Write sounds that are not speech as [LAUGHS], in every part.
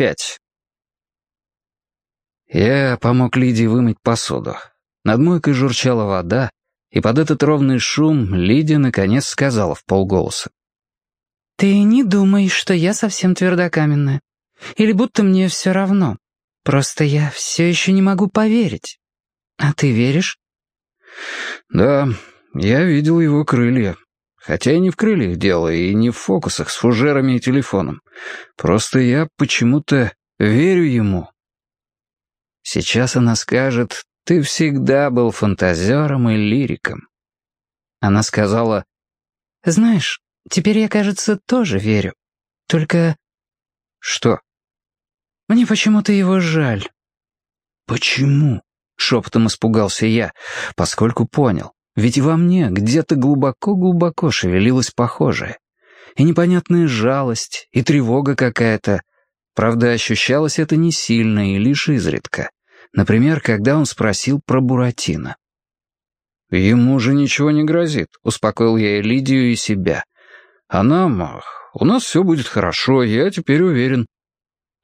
опять. Я помог Лидии вымыть посуду. Над мойкой журчала вода, и под этот ровный шум Лидия наконец сказала в полголоса. «Ты не думай, что я совсем твердокаменная. Или будто мне все равно. Просто я все еще не могу поверить. А ты веришь?» «Да, я видел его крылья. Хотя и не в крыльях дело, и не в фокусах с фужерами и телефоном. Просто я почему-то верю ему». Сейчас она скажет, ты всегда был фантазером и лириком. Она сказала, «Знаешь, теперь я, кажется, тоже верю. Только...» «Что?» «Мне почему-то его жаль». «Почему?» — шепотом испугался я, поскольку понял. Ведь во мне где-то глубоко-глубоко шевелилось похожее. И непонятная жалость, и тревога какая-то. Правда, ощущалось это не сильно и лишь изредка. Например, когда он спросил про Буратино. «Ему же ничего не грозит», — успокоил я и Лидию, и себя. «А нам... У нас все будет хорошо, я теперь уверен».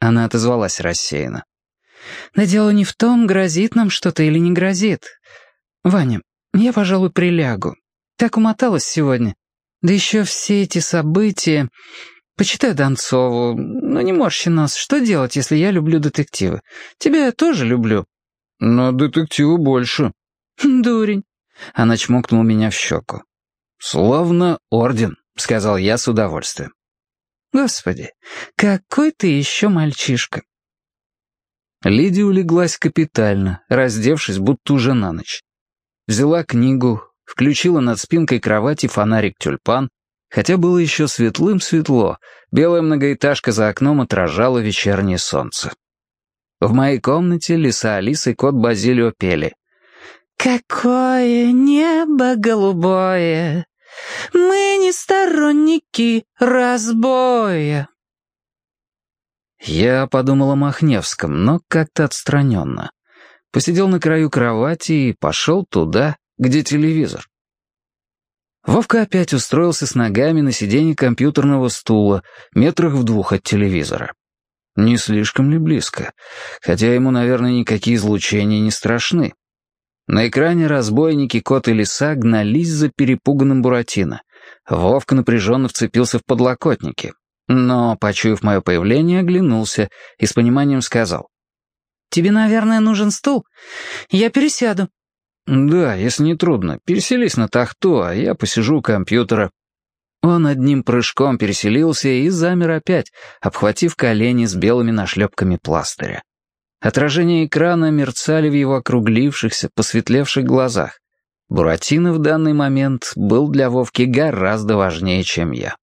Она отозвалась рассеянно. «Да дело не в том, грозит нам что-то или не грозит. Ваня, я, пожалуй, прилягу. Так умоталась сегодня. Да еще все эти события... Почитай Донцову. Ну не морщи нас. Что делать, если я люблю детективы? Тебя я тоже люблю. Но детективы больше. [LAUGHS] Дурень. Она чмокнула меня в щеку. «Словно орден», — сказал я с удовольствием. «Господи, какой ты еще мальчишка!» Лидия улеглась капитально, раздевшись, будто уже на ночь. Взяла книгу, включила над спинкой кровати фонарик-тюльпан Хотя было еще светлым-светло, белая многоэтажка за окном отражала вечернее солнце. В моей комнате лиса Алиса и кот Базилио пели. «Какое небо голубое! Мы не сторонники разбоя!» Я подумал о Махневском, но как-то отстраненно. Посидел на краю кровати и пошел туда, где телевизор. Вовка опять устроился с ногами на сиденье компьютерного стула, метрах в двух от телевизора. Не слишком ли близко? Хотя ему, наверное, никакие излучения не страшны. На экране разбойники, кот и лиса гнались за перепуганным Буратино. Вовка напряженно вцепился в подлокотники. Но, почуяв мое появление, оглянулся и с пониманием сказал. «Тебе, наверное, нужен стул? Я пересяду». «Да, если не трудно, переселись на тахту, а я посижу у компьютера». Он одним прыжком переселился и замер опять, обхватив колени с белыми нашлепками пластыря. Отражения экрана мерцали в его округлившихся, посветлевших глазах. Буратино в данный момент был для Вовки гораздо важнее, чем я.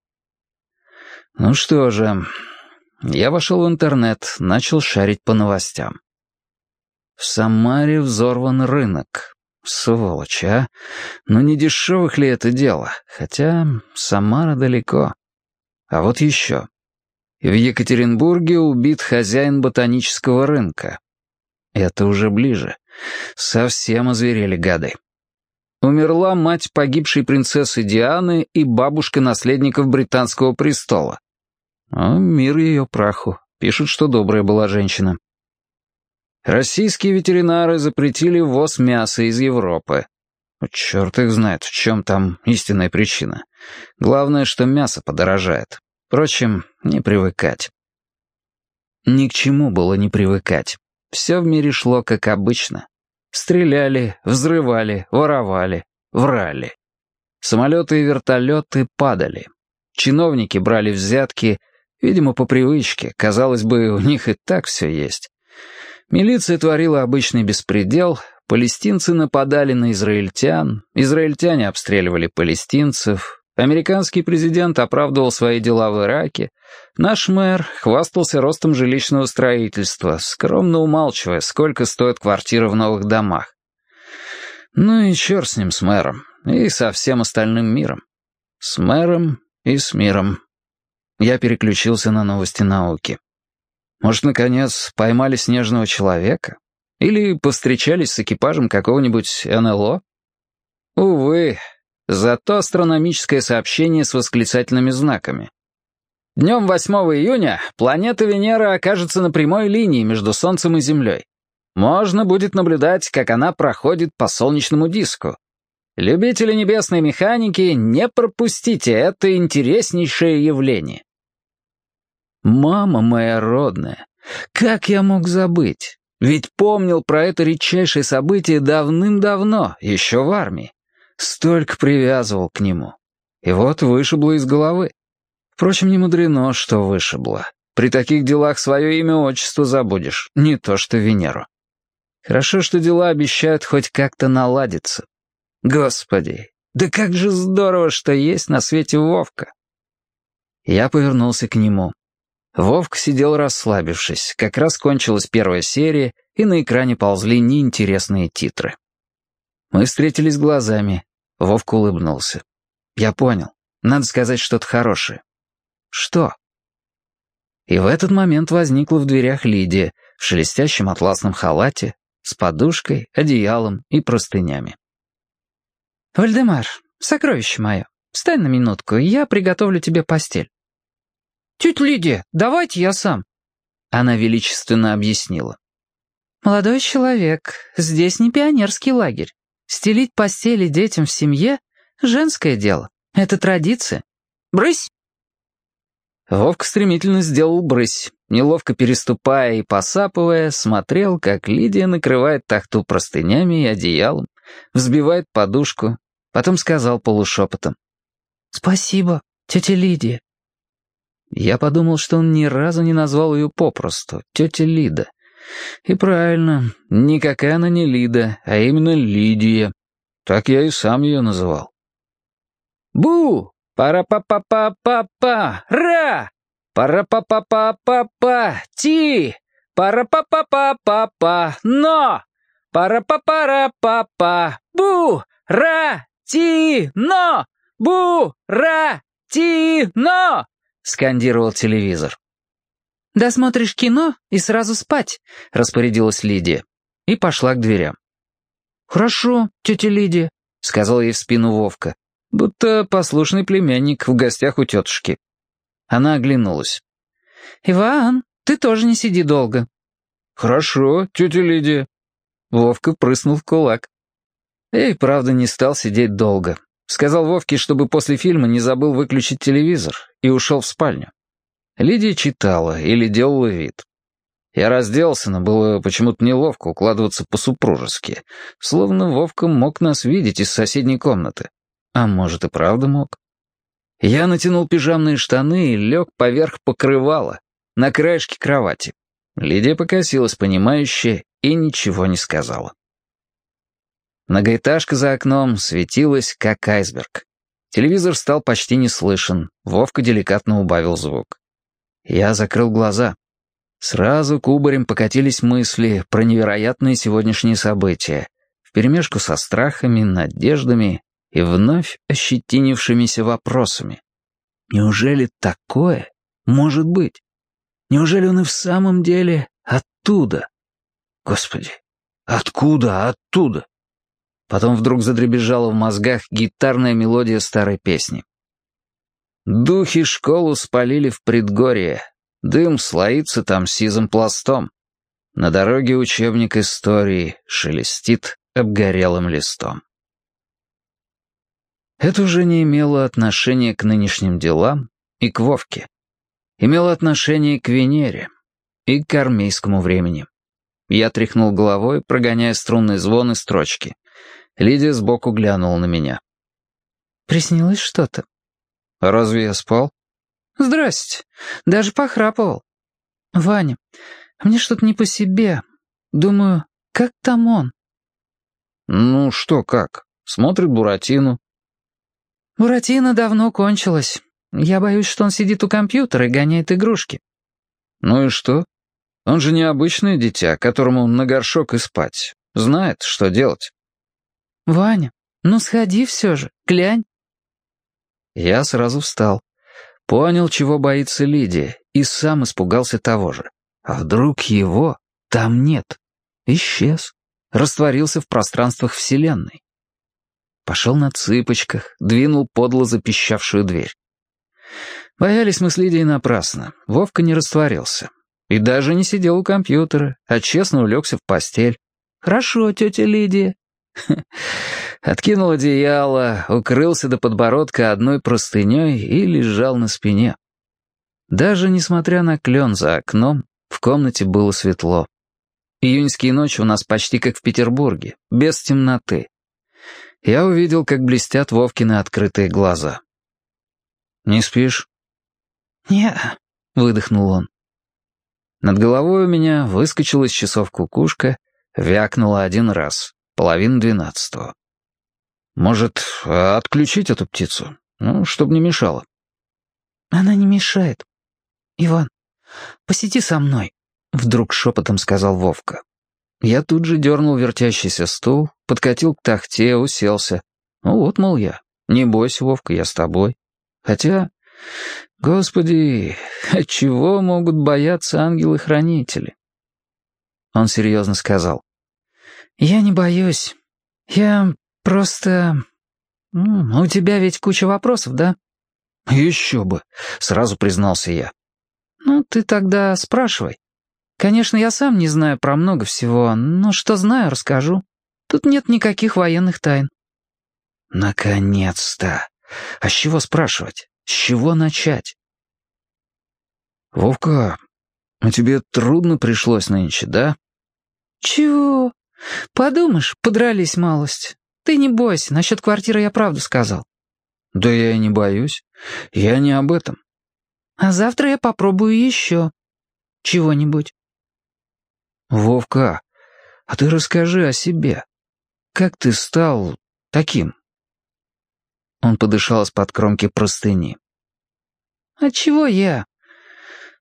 Ну что же, я вошел в интернет, начал шарить по новостям. В Самаре взорван рынок. Сволочь, а? Ну не дешевых ли это дело? Хотя Самара далеко. А вот еще. В Екатеринбурге убит хозяин ботанического рынка. Это уже ближе. Совсем озверели гады. Умерла мать погибшей принцессы Дианы и бабушка наследников британского престола. А мир ее праху. Пишут, что добрая была женщина. Российские ветеринары запретили ввоз мяса из Европы. Ну, черт их знает, в чем там истинная причина. Главное, что мясо подорожает. Впрочем, не привыкать. Ни к чему было не привыкать. Все в мире шло как обычно. Стреляли, взрывали, воровали, врали. Самолеты и вертолеты падали. Чиновники брали взятки, видимо, по привычке. Казалось бы, у них и так все есть. Милиция творила обычный беспредел, палестинцы нападали на израильтян, израильтяне обстреливали палестинцев, американский президент оправдывал свои дела в Ираке, наш мэр хвастался ростом жилищного строительства, скромно умалчивая, сколько стоят квартиры в новых домах. Ну и черт с ним, с мэром, и со всем остальным миром. С мэром и с миром. Я переключился на новости науки. Может, наконец, поймали снежного человека? Или повстречались с экипажем какого-нибудь НЛО? Увы, зато астрономическое сообщение с восклицательными знаками. Днем 8 июня планета Венера окажется на прямой линии между Солнцем и Землей. Можно будет наблюдать, как она проходит по солнечному диску. Любители небесной механики, не пропустите это интереснейшее явление. Мама моя родная, как я мог забыть? Ведь помнил про это редчайшее событие давным-давно, еще в армии. Столько привязывал к нему. И вот вышибло из головы. Впрочем, не мудрено, что вышибло. При таких делах свое имя-отчество забудешь, не то что Венеру. Хорошо, что дела обещают хоть как-то наладиться. Господи, да как же здорово, что есть на свете Вовка. Я повернулся к нему. Вовка сидел расслабившись, как раз кончилась первая серия, и на экране ползли неинтересные титры. Мы встретились глазами. Вовка улыбнулся. Я понял. Надо сказать что-то хорошее. Что? И в этот момент возникла в дверях Лидия в шелестящем атласном халате, с подушкой, одеялом и простынями. «Вальдемар, сокровище мое, встань на минутку, я приготовлю тебе постель». «Тетя Лидия, давайте я сам», — она величественно объяснила. «Молодой человек, здесь не пионерский лагерь. Стелить постели детям в семье — женское дело. Это традиция. Брысь!» Вовка стремительно сделал брысь. Неловко переступая и посапывая, смотрел, как Лидия накрывает тахту простынями и одеялом, взбивает подушку, потом сказал полушепотом. «Спасибо, тетя Лидия». Я подумал, что он ни разу не назвал ее попросту, тетя Лида. И правильно, никакая она не Лида, а именно Лидия. Так я и сам ее называл. «Бу! Пара-па-па-па-па-па! Ра! Пара-па-па-па-па-па! Ти! Пара-па-па-па-па-па! Но! Пара-па-пара-па-па! Бу! Ра! Ти! Но! Бу! Ра! Ти! Но! Скандировал телевизор. «Досмотришь кино и сразу спать», — распорядилась Лидия. И пошла к дверям. «Хорошо, тетя Лидия», — сказал ей в спину Вовка будто послушный племянник в гостях у тетушки. Она оглянулась. «Иван, ты тоже не сиди долго». «Хорошо, тетя Лидия». Вовка прыснул в кулак. Эй, правда, не стал сидеть долго. Сказал Вовке, чтобы после фильма не забыл выключить телевизор, и ушел в спальню. Лидия читала или делала вид. Я разделся, но было почему-то неловко укладываться по-супружески, словно Вовка мог нас видеть из соседней комнаты. А может и правда мог. Я натянул пижамные штаны и лег поверх покрывала, на краешке кровати. Лидия покосилась, понимающе, и ничего не сказала. Многоэтажка за окном светилась, как айсберг. Телевизор стал почти не слышен, Вовка деликатно убавил звук. Я закрыл глаза. Сразу кубарем покатились мысли про невероятные сегодняшние события, вперемешку со страхами, надеждами и вновь ощетинившимися вопросами. Неужели такое может быть? Неужели он и в самом деле оттуда? Господи, откуда оттуда? Потом вдруг задребезжала в мозгах гитарная мелодия старой песни. Духи школу спалили в предгорье, дым слоится там сизым пластом. На дороге учебник истории шелестит обгорелым листом. Это уже не имело отношения к нынешним делам и к Вовке. Имело отношение к Венере и к армейскому времени. Я тряхнул головой, прогоняя струнный звон и строчки. Лидия сбоку глянула на меня. «Приснилось что-то?» «Разве я спал?» «Здрасте. Даже похрапывал. Ваня, мне что-то не по себе. Думаю, как там он?» «Ну, что как? Смотрит Буратино, «Буратино давно кончилась. Я боюсь, что он сидит у компьютера и гоняет игрушки». «Ну и что? Он же не обычное дитя, которому на горшок и спать. Знает, что делать». «Ваня, ну сходи все же, глянь». Я сразу встал. Понял, чего боится Лидия, и сам испугался того же. А вдруг его там нет? Исчез. Растворился в пространствах Вселенной. Пошел на цыпочках, двинул подло запищавшую дверь. Боялись мы с Лидией напрасно. Вовка не растворился. И даже не сидел у компьютера, а честно улегся в постель. «Хорошо, тетя Лидия». [LAUGHS] Откинул одеяло, укрылся до подбородка одной простыней и лежал на спине. Даже несмотря на клен за окном, в комнате было светло. Июньские ночи у нас почти как в Петербурге, без темноты. Я увидел, как блестят Вовкины открытые глаза. «Не спишь?» «Не», — выдохнул он. Над головой у меня выскочила из часов кукушка, вякнула один раз, половина двенадцатого. «Может, отключить эту птицу? Ну, чтобы не мешала». «Она не мешает. Иван, посиди со мной», — вдруг шепотом сказал Вовка. Я тут же дернул вертящийся стул, подкатил к тахте, уселся. Ну вот, мол, я. Не бойся, Вовка, я с тобой. Хотя, господи, чего могут бояться ангелы-хранители? Он серьезно сказал. «Я не боюсь. Я просто... У тебя ведь куча вопросов, да?» «Еще бы», — сразу признался я. «Ну, ты тогда спрашивай. Конечно, я сам не знаю про много всего, но что знаю, расскажу. Тут нет никаких военных тайн». «Наконец-то! А с чего спрашивать? С чего начать?» «Вовка, а тебе трудно пришлось нынче, да?» «Чего? Подумаешь, подрались малость. Ты не бойся, насчет квартиры я правду сказал». «Да я и не боюсь. Я не об этом». «А завтра я попробую еще. Чего-нибудь». «Вовка, а ты расскажи о себе. Как ты стал таким?» Он подышал из-под кромки простыни. «А чего я?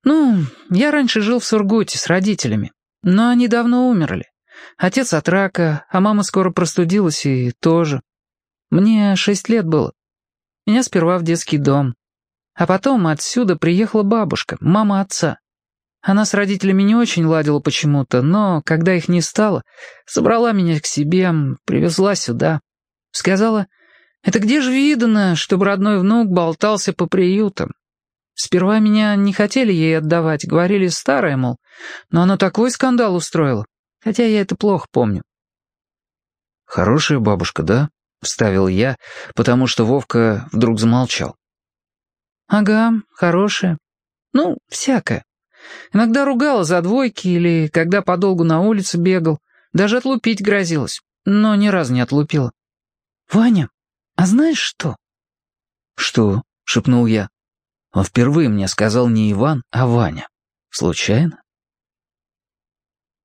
Ну, я раньше жил в Сургуте с родителями, но они давно умерли. Отец от рака, а мама скоро простудилась и тоже. Мне шесть лет было. Меня сперва в детский дом. А потом отсюда приехала бабушка, мама отца. Она с родителями не очень ладила почему-то, но, когда их не стало, собрала меня к себе, привезла сюда. Сказала, это где же видано, чтобы родной внук болтался по приютам? Сперва меня не хотели ей отдавать, говорили старая, мол, но она такой скандал устроила, хотя я это плохо помню. «Хорошая бабушка, да?» — вставил я, потому что Вовка вдруг замолчал. «Ага, хорошая. Ну, всякое. Иногда ругала за двойки или когда подолгу на улице бегал. Даже отлупить грозилась, но ни разу не отлупила. «Ваня, а знаешь что?» «Что?» — шепнул я. Он впервые мне сказал не Иван, а Ваня. Случайно?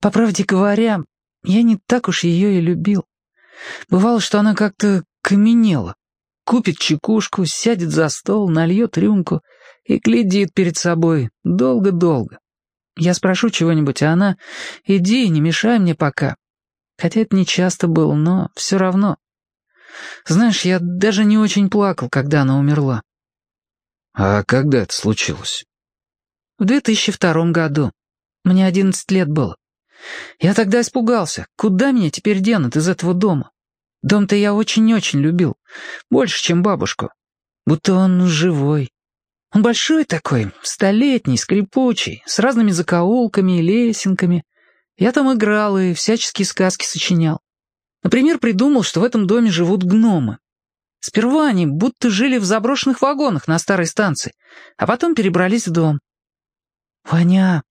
По правде говоря, я не так уж ее и любил. Бывало, что она как-то каменела. Купит чекушку, сядет за стол, нальет рюмку — и глядит перед собой долго-долго. Я спрошу чего-нибудь, а она «Иди, не мешай мне пока». Хотя это не часто было, но все равно. Знаешь, я даже не очень плакал, когда она умерла. А когда это случилось? В 2002 году. Мне 11 лет было. Я тогда испугался. Куда меня теперь денут из этого дома? Дом-то я очень-очень любил. Больше, чем бабушку. Будто он живой, он большой такой, столетний, скрипучий, с разными закоулками и лесенками. Я там играл и всяческие сказки сочинял. Например, придумал, что в этом доме живут гномы. Сперва они будто жили в заброшенных вагонах на старой станции, а потом перебрались в дом. «Ваня,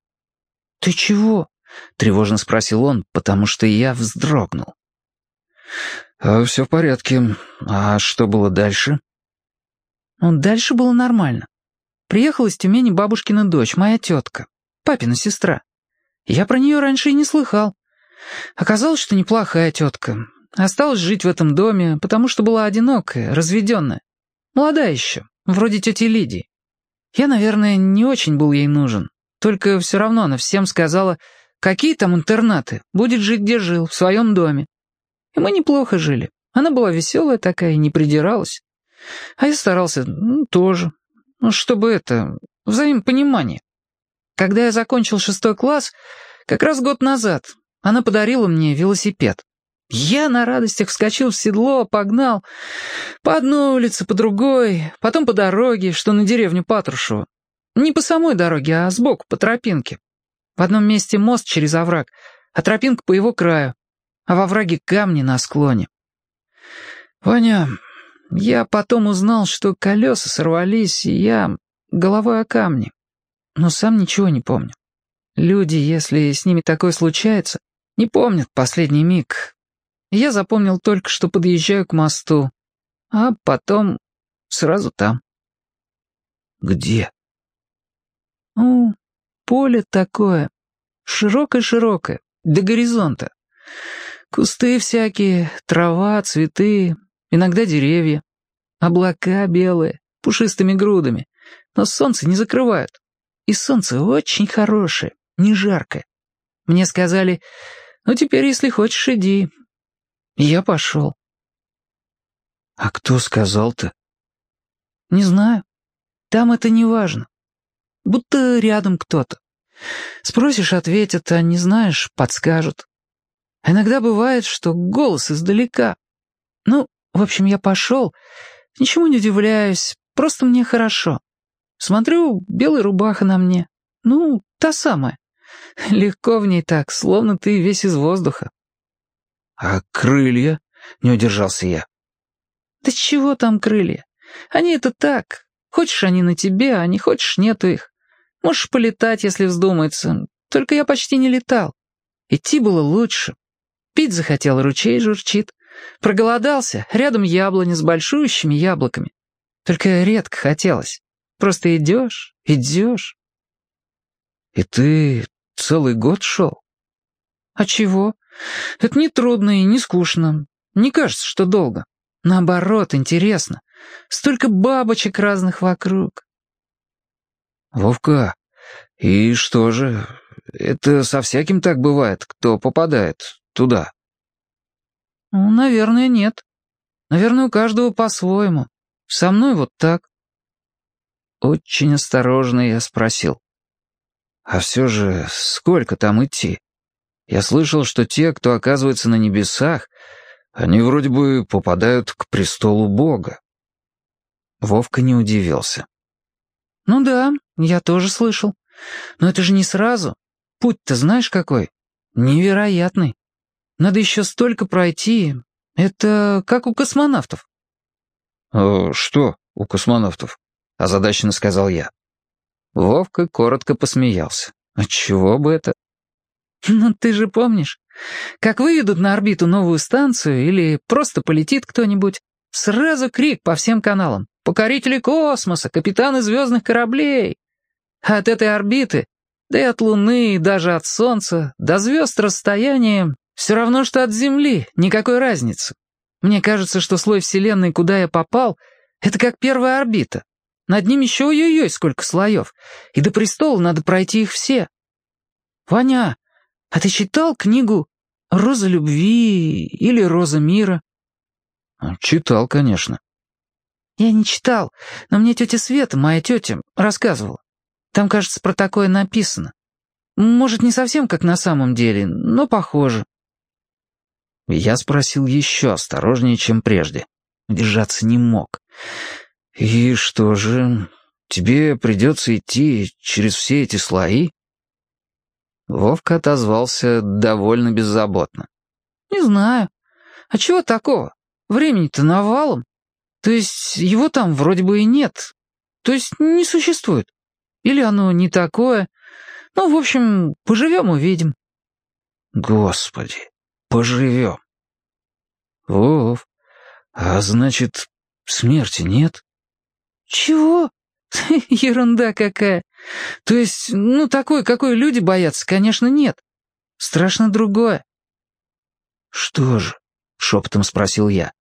ты чего?» — тревожно спросил он, потому что я вздрогнул. «А, «Все в порядке. А что было дальше?» Ну, дальше было нормально. Приехала из Тюмени бабушкина дочь, моя тетка, папина сестра. Я про нее раньше и не слыхал. Оказалось, что неплохая тетка. Осталась жить в этом доме, потому что была одинокая, разведенная. Молодая еще, вроде тети Лидии. Я, наверное, не очень был ей нужен. Только все равно она всем сказала, какие там интернаты, будет жить где жил, в своем доме. И мы неплохо жили. Она была веселая такая, не придиралась. А я старался, ну, тоже. Ну, чтобы это, взаимопонимание. Когда я закончил шестой класс, как раз год назад, она подарила мне велосипед. Я на радостях вскочил в седло, погнал. По одной улице, по другой, потом по дороге, что на деревню Патрушева. Не по самой дороге, а сбоку, по тропинке. В одном месте мост через овраг, а тропинка по его краю, а во враге камни на склоне. Ваня, я потом узнал, что колеса сорвались, и я головой о камни. Но сам ничего не помню. Люди, если с ними такое случается, не помнят последний миг. Я запомнил только, что подъезжаю к мосту, а потом сразу там. Где? Ну, поле такое, широкое-широкое, до горизонта. Кусты всякие, трава, цветы, иногда деревья. Облака белые, пушистыми грудами, но солнце не закрывают. И солнце очень хорошее, не жаркое. Мне сказали, ну теперь, если хочешь, иди. И я пошел. А кто сказал-то? Не знаю. Там это не важно. Будто рядом кто-то. Спросишь, ответят, а не знаешь, подскажут. А иногда бывает, что голос издалека. Ну, в общем, я пошел, ничему не удивляюсь, просто мне хорошо. Смотрю, белая рубаха на мне. Ну, та самая. Легко в ней так, словно ты весь из воздуха. «А крылья?» — не удержался я. «Да чего там крылья? Они это так. Хочешь, они на тебе, а не хочешь, нету их. Можешь полетать, если вздумается. Только я почти не летал. Идти было лучше. Пить захотел, ручей журчит. Проголодался, рядом яблони с большущими яблоками. Только редко хотелось. Просто идешь, идешь. И ты целый год шел? А чего? Это не трудно и не скучно. Не кажется, что долго. Наоборот, интересно. Столько бабочек разных вокруг. Вовка, и что же? Это со всяким так бывает, кто попадает туда? Ну, наверное, нет. Наверное, у каждого по-своему. Со мной вот так. Очень осторожно я спросил. А все же, сколько там идти? Я слышал, что те, кто оказывается на небесах, они вроде бы попадают к престолу Бога. Вовка не удивился. «Ну да, я тоже слышал. Но это же не сразу. Путь-то знаешь какой? Невероятный. Надо еще столько пройти. Это как у космонавтов». «Э, «Что у космонавтов?» — озадаченно сказал я. Вовка коротко посмеялся. «Отчего бы это?» «Ну ты же помнишь, как выведут на орбиту новую станцию или просто полетит кто-нибудь, сразу крик по всем каналам. Покорители космоса, капитаны звездных кораблей. От этой орбиты, да и от Луны, и даже от Солнца, до звезд расстоянием все равно, что от Земли, никакой разницы. Мне кажется, что слой Вселенной, куда я попал, это как первая орбита. Над ним еще ой-ой-ой сколько слоев, и до престола надо пройти их все. Ваня, а ты читал книгу «Роза любви» или «Роза мира»?» «Читал, конечно». «Я не читал, но мне тетя Света, моя тетя, рассказывала. Там, кажется, про такое написано. Может, не совсем как на самом деле, но похоже». Я спросил еще осторожнее, чем прежде. Держаться не мог. «И что же, тебе придется идти через все эти слои?» Вовка отозвался довольно беззаботно. «Не знаю. А чего такого? Времени-то навалом. То есть его там вроде бы и нет. То есть не существует. Или оно не такое. Ну, в общем, поживем увидим». «Господи, поживем». «Вов, а значит, смерти нет?» «Чего? [LAUGHS] Ерунда какая. То есть, ну, такой, какой люди боятся, конечно, нет. Страшно другое. «Что же?» — шепотом спросил я,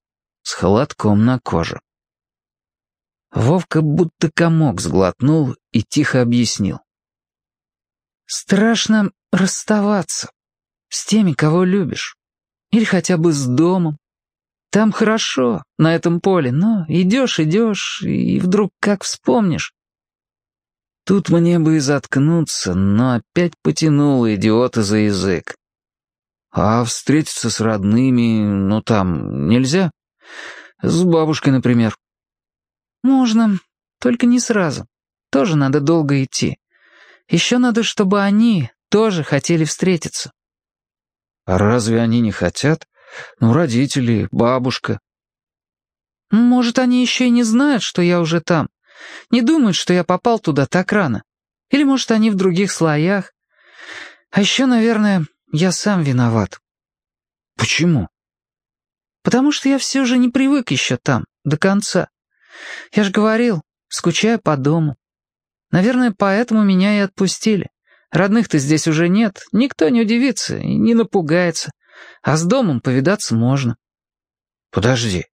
с холодком на коже. Вовка будто комок сглотнул и тихо объяснил. «Страшно расставаться с теми, кого любишь. Или хотя бы с домом. Там хорошо, на этом поле, но идешь, идешь, и вдруг как вспомнишь. Тут мне бы и заткнуться, но опять потянул идиота за язык. А встретиться с родными, ну там, нельзя? С бабушкой, например. Можно, только не сразу. Тоже надо долго идти. Еще надо, чтобы они тоже хотели встретиться. А разве они не хотят? Ну, родители, бабушка. Может, они еще и не знают, что я уже там. Не думают, что я попал туда так рано. Или, может, они в других слоях. А еще, наверное, я сам виноват. Почему? Потому что я все же не привык еще там, до конца. Я же говорил, скучаю по дому. Наверное, поэтому меня и отпустили. Родных-то здесь уже нет, никто не удивится и не напугается. А с домом повидаться можно. Подожди,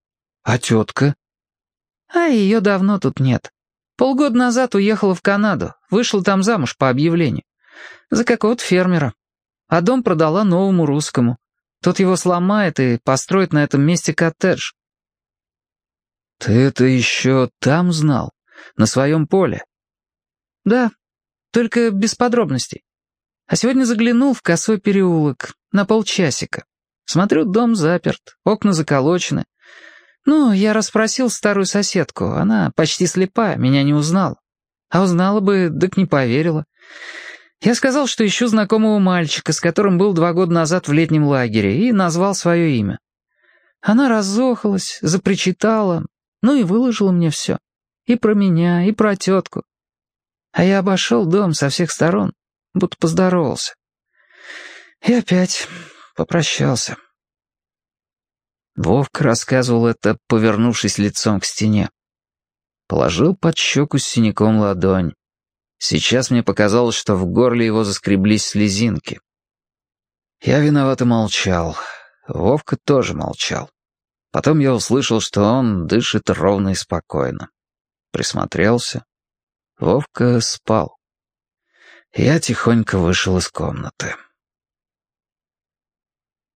а тетка? А ее давно тут нет. Полгода назад уехала в Канаду, вышла там замуж по объявлению. За какого-то фермера. А дом продала новому русскому. Тот его сломает и построит на этом месте коттедж. Ты это еще там знал? На своем поле? Да, только без подробностей. А сегодня заглянул в косой переулок на полчасика. Смотрю, дом заперт, окна заколочены. Ну, я расспросил старую соседку, она почти слепая, меня не узнала. А узнала бы, так не поверила. Я сказал, что ищу знакомого мальчика, с которым был два года назад в летнем лагере, и назвал свое имя. Она разохалась, запричитала, ну и выложила мне все. И про меня, и про тетку. А я обошел дом со всех сторон, будто поздоровался. И опять попрощался. Вовка рассказывал это, повернувшись лицом к стене. Положил под щеку с синяком ладонь. Сейчас мне показалось, что в горле его заскреблись слезинки. Я виновато молчал. Вовка тоже молчал. Потом я услышал, что он дышит ровно и спокойно. Присмотрелся. Вовка спал. Я тихонько вышел из комнаты.